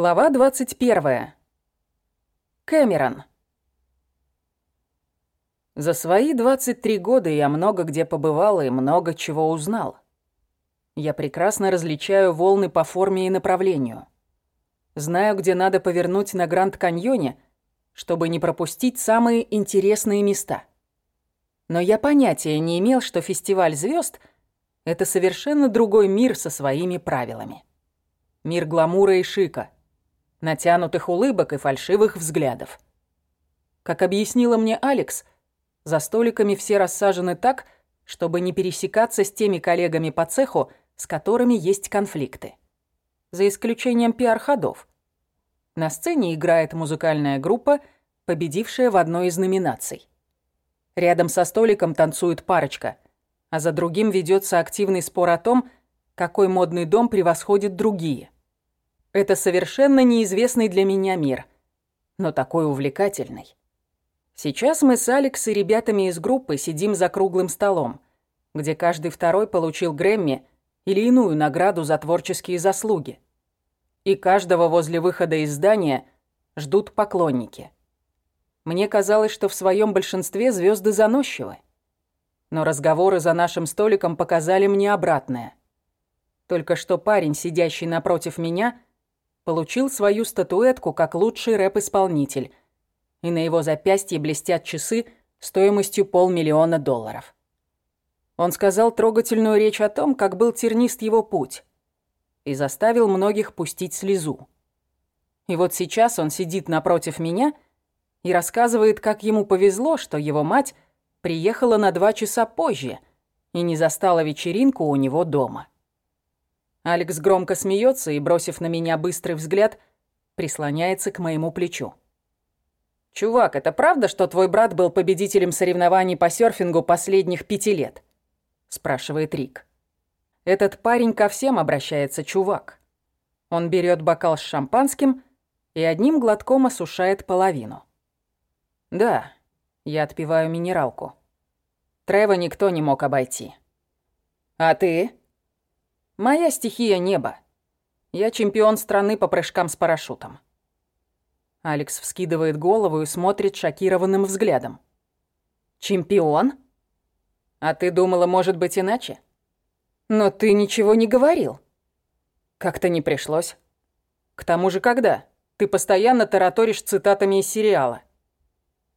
Глава 21. Кэмерон. За свои 23 года я много где побывал и много чего узнал. Я прекрасно различаю волны по форме и направлению. Знаю, где надо повернуть на Гранд-Каньоне, чтобы не пропустить самые интересные места. Но я понятия не имел, что фестиваль звезд — это совершенно другой мир со своими правилами. Мир гламура и шика — натянутых улыбок и фальшивых взглядов. Как объяснила мне Алекс, за столиками все рассажены так, чтобы не пересекаться с теми коллегами по цеху, с которыми есть конфликты. За исключением пиар-ходов. На сцене играет музыкальная группа, победившая в одной из номинаций. Рядом со столиком танцует парочка, а за другим ведется активный спор о том, какой модный дом превосходит другие – это совершенно неизвестный для меня мир, но такой увлекательный. Сейчас мы с Алекс и ребятами из группы сидим за круглым столом, где каждый второй получил Грэмми или иную награду за творческие заслуги. И каждого возле выхода из здания ждут поклонники. Мне казалось, что в своем большинстве звезды заносчивы. Но разговоры за нашим столиком показали мне обратное. Только что парень, сидящий напротив меня, получил свою статуэтку как лучший рэп-исполнитель, и на его запястье блестят часы стоимостью полмиллиона долларов. Он сказал трогательную речь о том, как был тернист его путь, и заставил многих пустить слезу. И вот сейчас он сидит напротив меня и рассказывает, как ему повезло, что его мать приехала на два часа позже и не застала вечеринку у него дома. Алекс громко смеется и, бросив на меня быстрый взгляд, прислоняется к моему плечу. «Чувак, это правда, что твой брат был победителем соревнований по серфингу последних пяти лет?» – спрашивает Рик. Этот парень ко всем обращается чувак. Он берет бокал с шампанским и одним глотком осушает половину. «Да», – я отпиваю минералку. Трева никто не мог обойти. «А ты?» Моя стихия — небо. Я чемпион страны по прыжкам с парашютом. Алекс вскидывает голову и смотрит шокированным взглядом. «Чемпион? А ты думала, может быть иначе? Но ты ничего не говорил. Как-то не пришлось. К тому же когда? Ты постоянно тараторишь цитатами из сериала.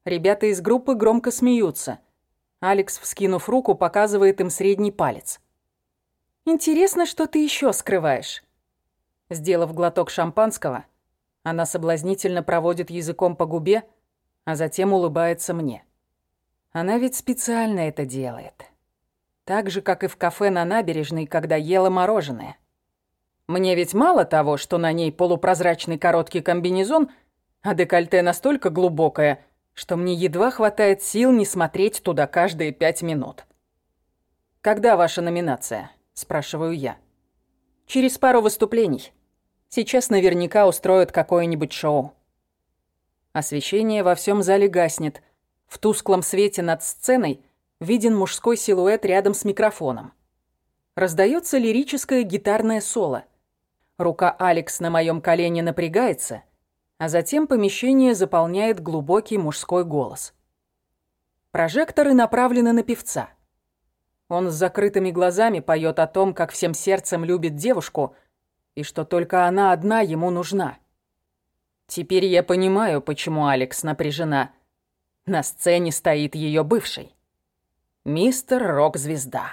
Ребята из группы громко смеются. Алекс, вскинув руку, показывает им средний палец. Интересно, что ты еще скрываешь. Сделав глоток шампанского, она соблазнительно проводит языком по губе, а затем улыбается мне. Она ведь специально это делает. Так же, как и в кафе на набережной, когда ела мороженое. Мне ведь мало того, что на ней полупрозрачный короткий комбинезон, а декольте настолько глубокое, что мне едва хватает сил не смотреть туда каждые пять минут. Когда ваша номинация? Спрашиваю я. Через пару выступлений. Сейчас наверняка устроят какое-нибудь шоу. Освещение во всем зале гаснет. В тусклом свете над сценой виден мужской силуэт рядом с микрофоном. Раздается лирическое гитарное соло. Рука Алекс на моем колене напрягается, а затем помещение заполняет глубокий мужской голос. Прожекторы направлены на певца — он с закрытыми глазами поет о том, как всем сердцем любит девушку, и что только она одна ему нужна. Теперь я понимаю, почему Алекс напряжена. На сцене стоит ее бывший. Мистер Рок-звезда.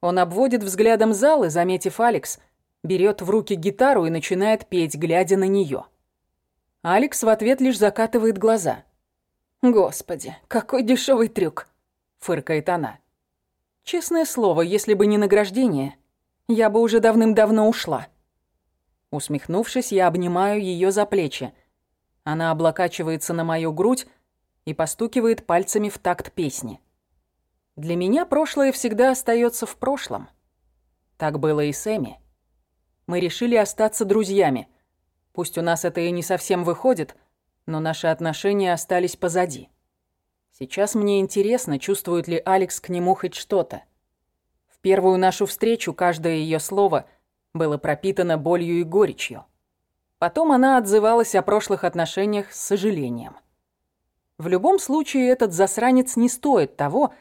Он обводит взглядом зал и, заметив Алекс, берет в руки гитару и начинает петь, глядя на нее. Алекс в ответ лишь закатывает глаза. «Господи, какой дешевый трюк!» — фыркает она. Честное слово, если бы не награждение, я бы уже давным-давно ушла. Усмехнувшись, я обнимаю ее за плечи. Она облокачивается на мою грудь и постукивает пальцами в такт песни. Для меня прошлое всегда остается в прошлом. Так было и с Эми. Мы решили остаться друзьями. Пусть у нас это и не совсем выходит, но наши отношения остались позади. Сейчас мне интересно, чувствует ли Алекс к нему хоть что-то. В первую нашу встречу каждое ее слово было пропитано болью и горечью. Потом она отзывалась о прошлых отношениях с сожалением. В любом случае, этот засранец не стоит того,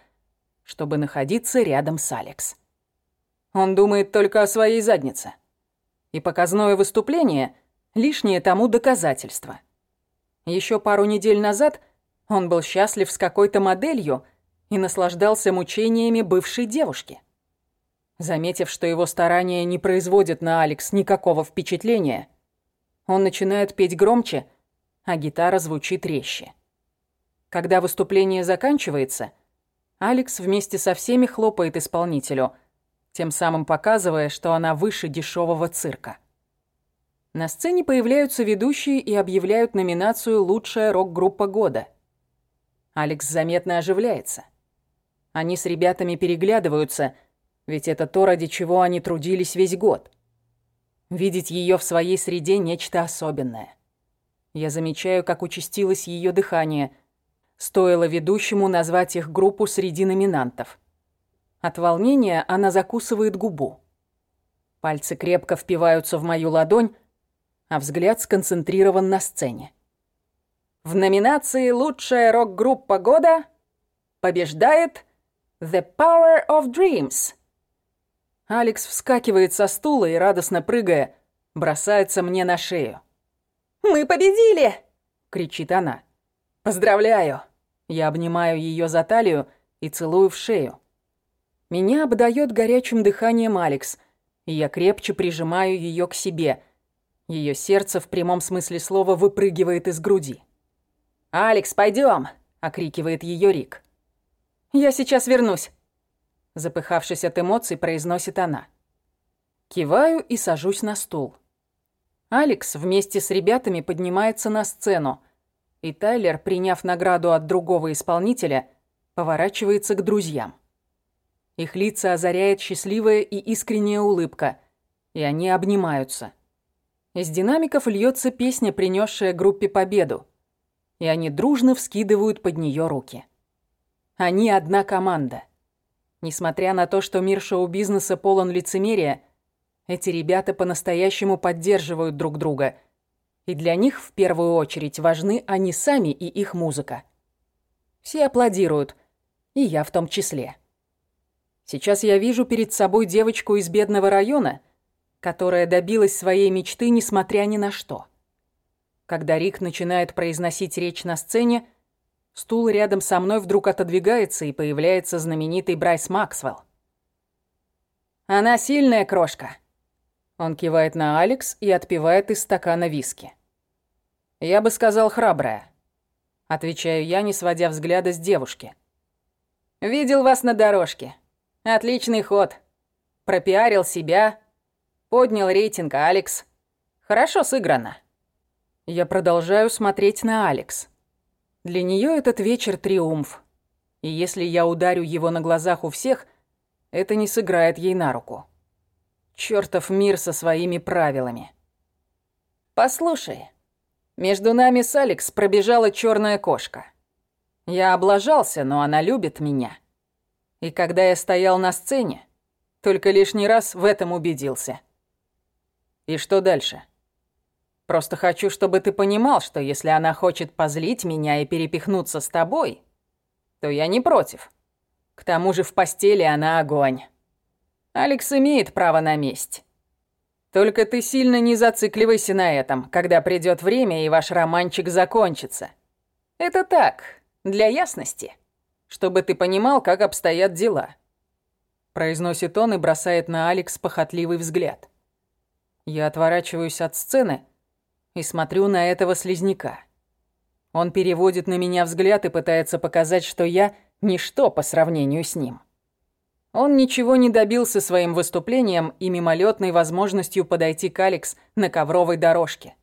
чтобы находиться рядом с Алекс. Он думает только о своей заднице. И показное выступление — лишнее тому доказательство. Еще пару недель назад он был счастлив с какой-то моделью и наслаждался мучениями бывшей девушки. Заметив, что его старания не производят на Алекс никакого впечатления, он начинает петь громче, а гитара звучит резче. Когда выступление заканчивается, Алекс вместе со всеми хлопает исполнителю, тем самым показывая, что она выше дешевого цирка. На сцене появляются ведущие и объявляют номинацию «Лучшая рок-группа года». Алекс заметно оживляется. Они с ребятами переглядываются, ведь это то, ради чего они трудились весь год. Видеть ее в своей среде – нечто особенное. Я замечаю, как участилось ее дыхание – Стоило ведущему назвать их группу среди номинантов. От волнения она закусывает губу. Пальцы крепко впиваются в мою ладонь, а взгляд сконцентрирован на сцене. В номинации «Лучшая рок-группа года» побеждает «The Power of Dreams». Алекс вскакивает со стула и, радостно прыгая, бросается мне на шею. «Мы победили!» — кричит она. «Поздравляю!» Я обнимаю ее за талию и целую в шею. Меня обдает горячим дыханием Алекс, и я крепче прижимаю ее к себе. Ее сердце в прямом смысле слова выпрыгивает из груди. «Алекс, пойдем! окрикивает ее Рик. «Я сейчас вернусь!» Запыхавшись от эмоций, произносит она. Киваю и сажусь на стул. Алекс вместе с ребятами поднимается на сцену, и Тайлер, приняв награду от другого исполнителя, поворачивается к друзьям. Их лица озаряет счастливая и искренняя улыбка, и они обнимаются. Из динамиков льется песня, принесшая группе победу, и они дружно вскидывают под нее руки. Они одна команда. Несмотря на то, что мир шоу-бизнеса полон лицемерия, эти ребята по-настоящему поддерживают друг друга – и для них в первую очередь важны они сами и их музыка. Все аплодируют, и я в том числе. Сейчас я вижу перед собой девочку из бедного района, которая добилась своей мечты, несмотря ни на что. Когда Рик начинает произносить речь на сцене, стул рядом со мной вдруг отодвигается, и появляется знаменитый Брайс Максвелл. «Она сильная крошка», он кивает на Алекс и отпивает из стакана виски. «Я бы сказал, храбрая», — отвечаю я, не сводя взгляда с девушки. «Видел вас на дорожке. Отличный ход. Пропиарил себя, поднял рейтинг Алекс. Хорошо сыграно». Я продолжаю смотреть на Алекс. Для нее этот вечер триумф. И если я ударю его на глазах у всех, это не сыграет ей на руку. Чёртов мир со своими правилами. Послушай, между нами с Алекс пробежала чёрная кошка. Я облажался, но она любит меня. И когда я стоял на сцене, только лишний раз в этом убедился. И что дальше? Просто хочу, чтобы ты понимал, что если она хочет позлить меня и перепихнуться с тобой, то я не против. К тому же в постели она огонь. Алекс имеет право на месть. Только ты сильно не зацикливайся на этом, когда придёт время и ваш романчик закончится. Это так, для ясности, чтобы ты понимал, как обстоят дела. Произносит он и бросает на Алекс похотливый взгляд. Я отворачиваюсь от сцены и смотрю на этого слизняка. Он переводит на меня взгляд и пытается показать, что я ничто по сравнению с ним. Он ничего не добился своим выступлением и мимолетной возможностью подойти к Алекс на ковровой дорожке.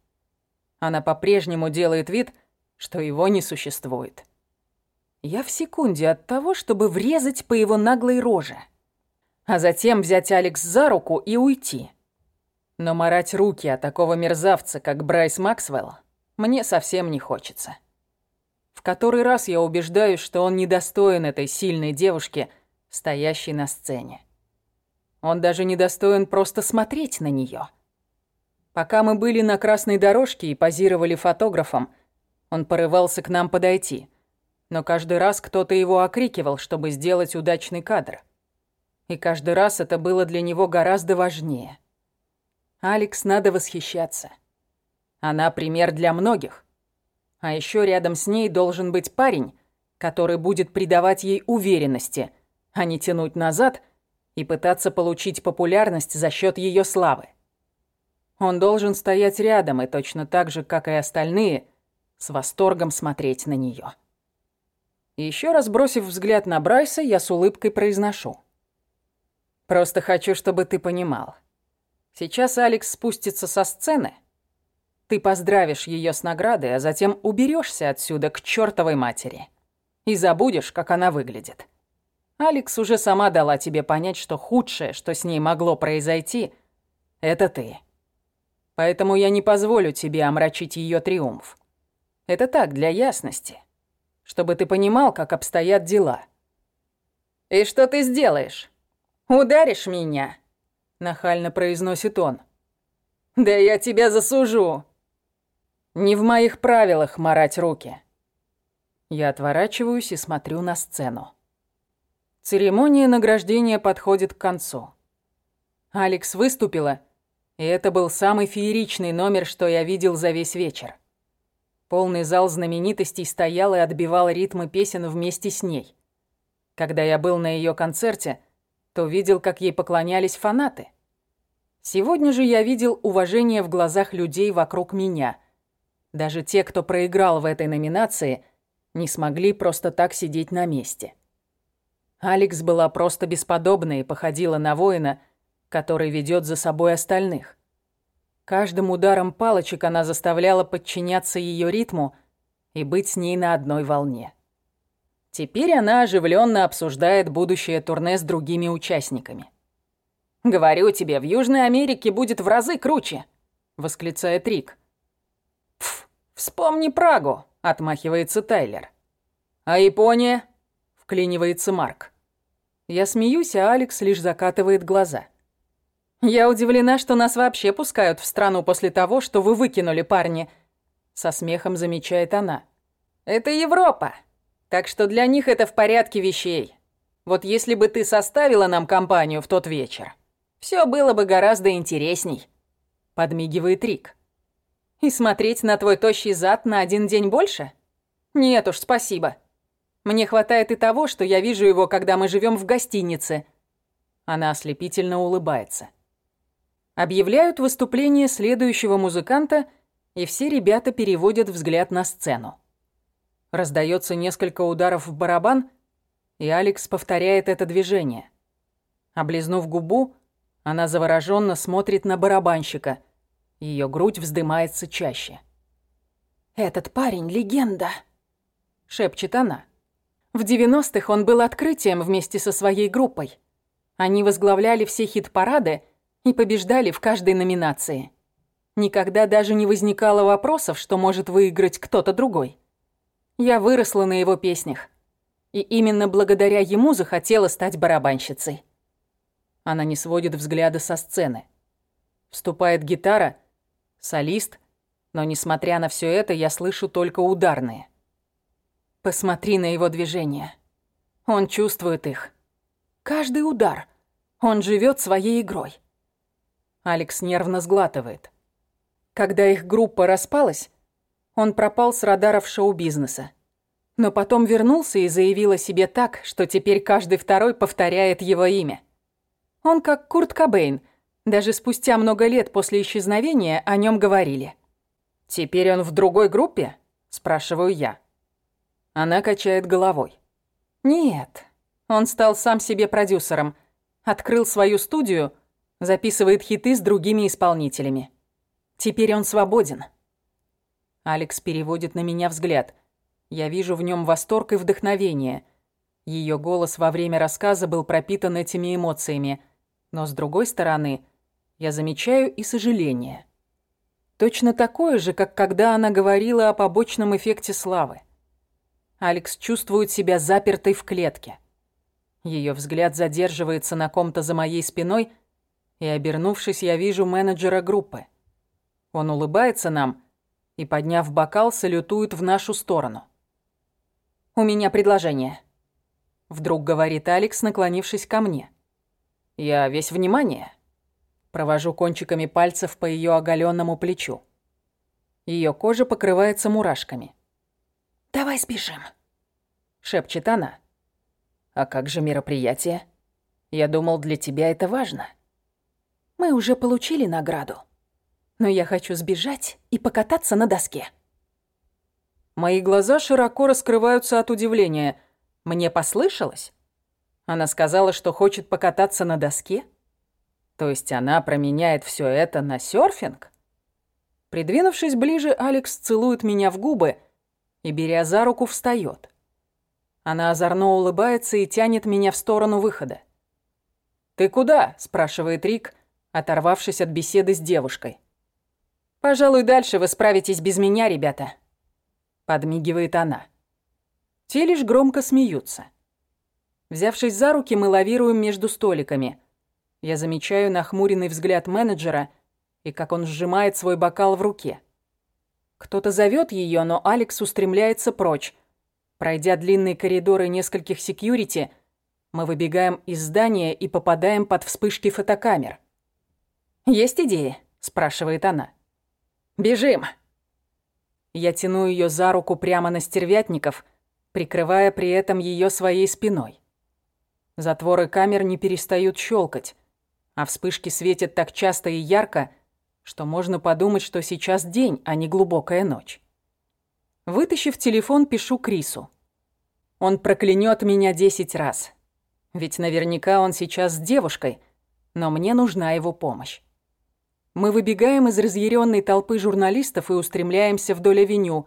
Она по-прежнему делает вид, что его не существует. Я в секунде от того, чтобы врезать по его наглой роже, а затем взять Алекс за руку и уйти. Но морать руки от такого мерзавца, как Брайс Максвелл, мне совсем не хочется. В который раз я убеждаюсь, что он недостоин этой сильной девушки – стоящий на сцене. Он даже не достоин просто смотреть на нее. Пока мы были на красной дорожке и позировали фотографом, он порывался к нам подойти. Но каждый раз кто-то его окрикивал, чтобы сделать удачный кадр. И каждый раз это было для него гораздо важнее. Алекс надо восхищаться. Она пример для многих. А еще рядом с ней должен быть парень, который будет придавать ей уверенности, а не тянуть назад и пытаться получить популярность за счет ее славы. Он должен стоять рядом и точно так же, как и остальные, с восторгом смотреть на нее. Еще раз бросив взгляд на Брайса, я с улыбкой произношу. «Просто хочу, чтобы ты понимал. Сейчас Алекс спустится со сцены. Ты поздравишь ее с наградой, а затем уберешься отсюда к чертовой матери. И забудешь, как она выглядит. Алекс уже сама дала тебе понять, что худшее, что с ней могло произойти, это ты. Поэтому я не позволю тебе омрачить ее триумф. Это так, для ясности. Чтобы ты понимал, как обстоят дела. «И что ты сделаешь? Ударишь меня?» Нахально произносит он. «Да я тебя засужу!» «Не в моих правилах марать руки». Я отворачиваюсь и смотрю на сцену. Церемония награждения подходит к концу. Алекс выступила, и это был самый фееричный номер, что я видел за весь вечер. Полный зал знаменитостей стоял и отбивал ритмы песен вместе с ней. Когда я был на ее концерте, то видел, как ей поклонялись фанаты. Сегодня же я видел уважение в глазах людей вокруг меня. Даже те, кто проиграл в этой номинации, не смогли просто так сидеть на месте. Алекс была просто бесподобна и походила на воина, который ведет за собой остальных. Каждым ударом палочек она заставляла подчиняться ее ритму и быть с ней на одной волне. Теперь она оживленно обсуждает будущее турне с другими участниками. «Говорю тебе, в Южной Америке будет в разы круче!» — восклицает Рик. «Пф, вспомни Прагу!» — отмахивается Тайлер. «А Япония?» — вклинивается Марк. Я смеюсь, а Алекс лишь закатывает глаза. «Я удивлена, что нас вообще пускают в страну после того, что вы выкинули, парни!» Со смехом замечает она. «Это Европа!» Так что для них это в порядке вещей. Вот если бы ты составила нам компанию в тот вечер, все было бы гораздо интересней. Подмигивает Рик. И смотреть на твой тощий зад на один день больше? Нет уж, спасибо. Мне хватает и того, что я вижу его, когда мы живем в гостинице. Она ослепительно улыбается. Объявляют выступление следующего музыканта, и все ребята переводят взгляд на сцену. Раздается несколько ударов в барабан, и Алекс повторяет это движение. Облизнув губу, она завороженно смотрит на барабанщика. Ее грудь вздымается чаще. «Этот парень — легенда», — шепчет она. В 90-х он был открытием вместе со своей группой. Они возглавляли все хит-парады и побеждали в каждой номинации. Никогда даже не возникало вопросов, что может выиграть кто-то другой. Я выросла на его песнях. И именно благодаря ему захотела стать барабанщицей. Она не сводит взгляда со сцены. Вступает гитара, солист, но несмотря на все это, я слышу только ударные. Посмотри на его движения. Он чувствует их. Каждый удар. Он живет своей игрой. Алекс нервно сглатывает. Когда их группа распалась, он пропал с радаров шоу-бизнеса. Но потом вернулся и заявил о себе так, что теперь каждый второй повторяет его имя. Он как Курт Кобейн. Даже спустя много лет после исчезновения о нем говорили. «Теперь он в другой группе?» – спрашиваю я. Она качает головой. «Нет, он стал сам себе продюсером, открыл свою студию, записывает хиты с другими исполнителями. Теперь он свободен». Алекс переводит на меня взгляд. Я вижу в нем восторг и вдохновение. Ее голос во время рассказа был пропитан этими эмоциями, но с другой стороны, я замечаю и сожаление. Точно такое же, как когда она говорила о побочном эффекте славы. Алекс чувствует себя запертой в клетке. Ее взгляд задерживается на ком-то за моей спиной, и, обернувшись, я вижу менеджера группы. Он улыбается нам и, подняв бокал, салютует в нашу сторону. «У меня предложение», — вдруг говорит Алекс, наклонившись ко мне. «Я весь внимание». Провожу кончиками пальцев по ее оголенному плечу. Ее кожа покрывается мурашками. «Давай спешим», — шепчет она. «А как же мероприятие? Я думал, для тебя это важно». «Мы уже получили награду, но я хочу сбежать и покататься на доске». Мои глаза широко раскрываются от удивления. Мне послышалось? Она сказала, что хочет покататься на доске? То есть она променяет все это на серфинг? Придвинувшись ближе, Алекс целует меня в губы и, беря за руку, встает. Она озорно улыбается и тянет меня в сторону выхода. «Ты куда?» – спрашивает Рик, оторвавшись от беседы с девушкой. «Пожалуй, дальше вы справитесь без меня, ребята», – подмигивает она. Те лишь громко смеются. Взявшись за руки, мы лавируем между столиками. Я замечаю нахмуренный взгляд менеджера – и как он сжимает свой бокал в руке. Кто-то зовет ее, но Алекс устремляется прочь. Пройдя длинные коридоры нескольких секьюрити, мы выбегаем из здания и попадаем под вспышки фотокамер. «Есть идеи?» – спрашивает она. «Бежим!» Я тяну ее за руку прямо на стервятников, прикрывая при этом ее своей спиной. Затворы камер не перестают щелкать, а вспышки светят так часто и ярко, что можно подумать, что сейчас день, а не глубокая ночь. Вытащив телефон, пишу Крису. Он проклянет меня десять раз. Ведь наверняка он сейчас с девушкой, но мне нужна его помощь. Мы выбегаем из разъяренной толпы журналистов и устремляемся вдоль авеню.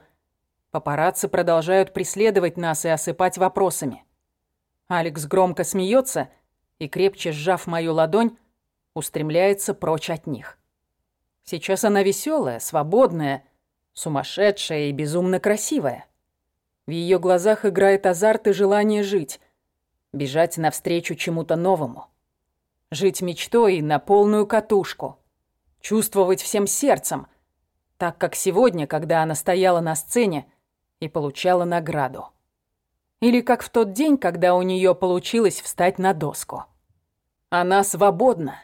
Папарацци продолжают преследовать нас и осыпать вопросами. Алекс громко смеется и, крепче сжав мою ладонь, устремляется прочь от них. Сейчас она веселая, свободная, сумасшедшая и безумно красивая. В ее глазах играет азарт и желание жить, бежать навстречу чему-то новому. Жить мечтой на полную катушку, чувствовать всем сердцем, так как сегодня, когда она стояла на сцене и получала награду. Или как в тот день, когда у нее получилось встать на доску. Она свободна.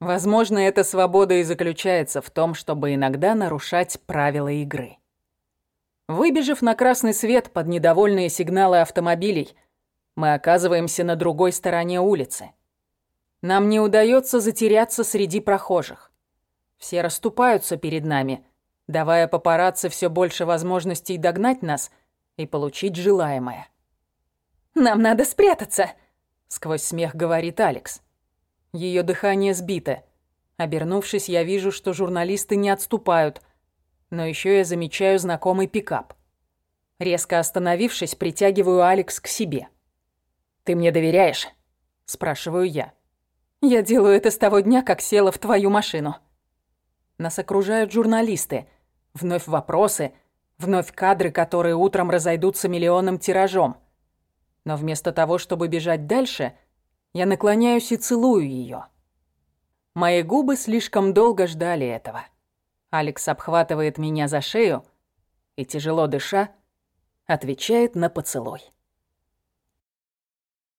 Возможно, эта свобода и заключается в том, чтобы иногда нарушать правила игры. Выбежав на красный свет под недовольные сигналы автомобилей, мы оказываемся на другой стороне улицы. Нам не удается затеряться среди прохожих. Все расступаются перед нами, давая папарацци все больше возможностей догнать нас и получить желаемое. «Нам надо спрятаться», — сквозь смех говорит Алекс. Ее дыхание сбито. Обернувшись, я вижу, что журналисты не отступают, но еще я замечаю знакомый пикап. Резко остановившись, притягиваю Алекс к себе. «Ты мне доверяешь?» – спрашиваю я. «Я делаю это с того дня, как села в твою машину». Нас окружают журналисты. Вновь вопросы, вновь кадры, которые утром разойдутся миллионным тиражом. Но вместо того, чтобы бежать дальше – я наклоняюсь и целую ее. Мои губы слишком долго ждали этого. Алекс обхватывает меня за шею и, тяжело дыша, отвечает на поцелуй.